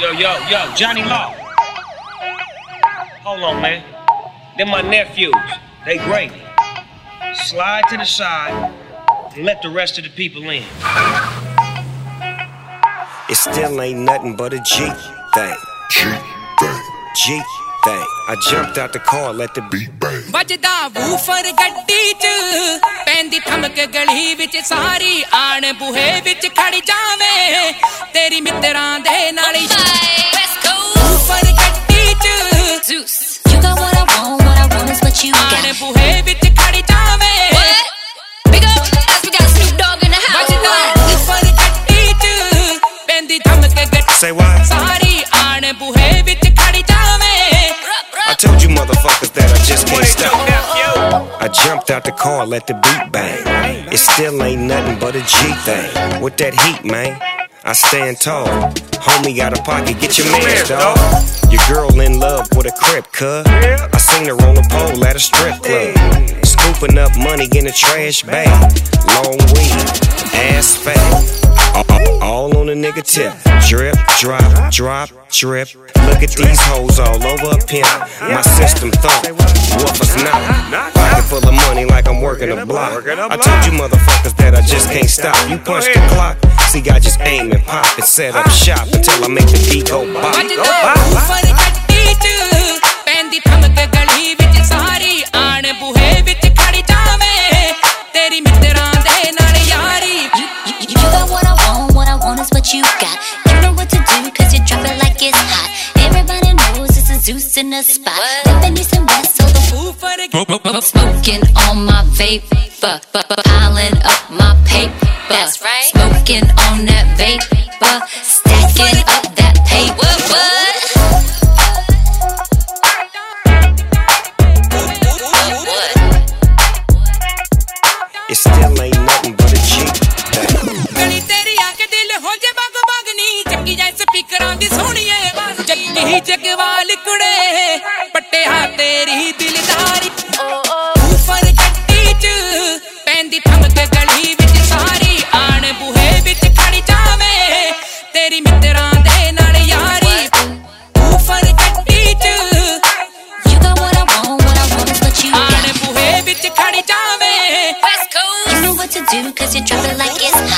yo, yo, Johnny Law. Hold on, man. They're my nephews. They great. Slide to the side and let the rest of the people in. It still ain't nothing but a G thing. G thing. G thing. I jumped out the car, let the beat bang. ਵੱਜਦਾ woofer ਗੱਡੀ 'ਚ ਪੈਂਦੀ ਥਮਕ ਗਲੀ ਵਿੱਚ ਸਾਰੀ ਆਣ ਬੂਹੇ ਵਿੱਚ ਖੜ ਜਾਵੇ ਤੇਰੀ ਮਿੱਤਰਾਂ ਦੇ ਨਾਲ Say what? ਸਾਰੀ ਆਣ ਬੂਹੇ ਵਿੱਚ ਖੜ ਜਾਵੇ I told you motherfuckers that I just can't stop. I jumped out the car, let the beat bang. It still ain't nothing but a G thing. With that heat, man. I stand tall. Homie got a pocket, get your man's dog. Your girl in love with a crib, cuz. I seen her on the pole at a strip club. Scooping up money in a trash bag. Long weed, nigga tip. Drip, drop, drop, drip. Look at these hoes all over a pimp. My system thump. Woofers not. Pocket full of money like I'm working a block. I told you motherfuckers that I just can't stop. You punch the clock. See, I just aim and pop and set up shop until I make the beat go. what you got. You know what to do, cause you drop it like it's hot. Everybody knows it's a Zeus in the spot. Pimpin' east some west, so the food for the Smoking on my vape, piling up my paper. That's right. Smoking on that vape, stacking up that paper. It still ain't ਨੀ ਸੋਹਣੀਏ ਜੱਗੀ ਜਗਵਾਲ ਕੁੜੇ ਪੱਟਿਆ ਤੇਰੀ ਦਿਲਦਾਰੀ ਤੂੰ ਫਰ ਜੱਟੀ ਚ ਪੈਂਦੀ ਥਮਕ ਗਲੀ ਵਿੱਚ ਸਾਰੀ ਆਣ ਬੂਹੇ ਵਿੱਚ ਖੜੀ ਜਾਵੇ ਤੇਰੀ ਮਿੱਤਰਾਂ ਦੇ ਨਾਲ ਯਾਰੀ ਤੂੰ ਫਰ ਜੱਟੀ ਚ you got what I want what I want but you ਆਣ ਬੂਹੇ ਵਿੱਚ ਖੜੀ ਜਾਵੇ let's go you know what to do cause you dribble like it's